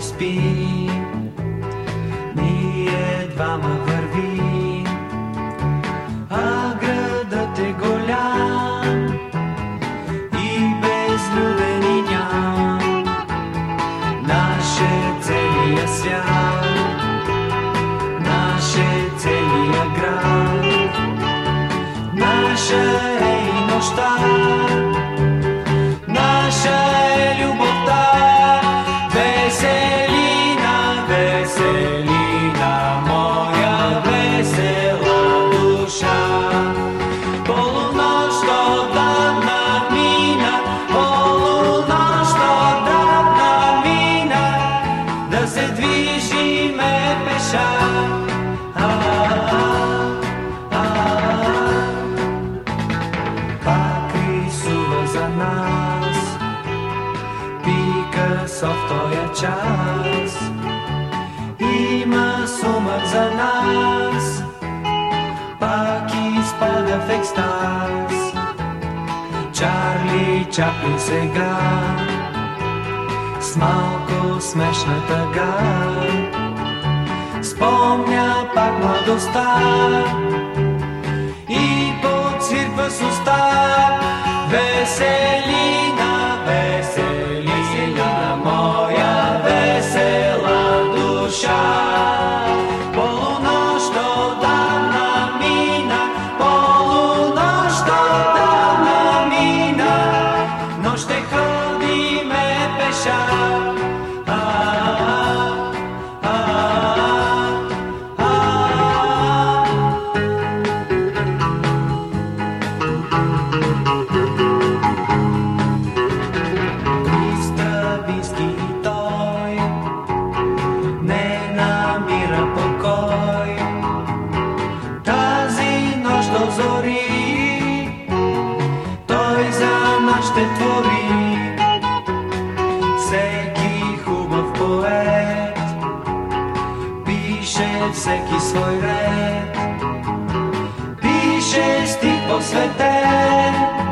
спи. Ние двама върви, а градът е голям и безлюден и ням. Наше целия свят, да се движиме пеша. Пак рисува за нас, Пикасо в този час. Има сумък за нас, пак изпада в екстаз. Чарли Чаплин сега, с малко смешна тъга. Спомня пак младостта, и подсвирва с уста. Веселина, веселина, моя весела душа. До зори той за нас ще твори. Всеки хубав поет пише всеки свой ред. Пише стих посветен и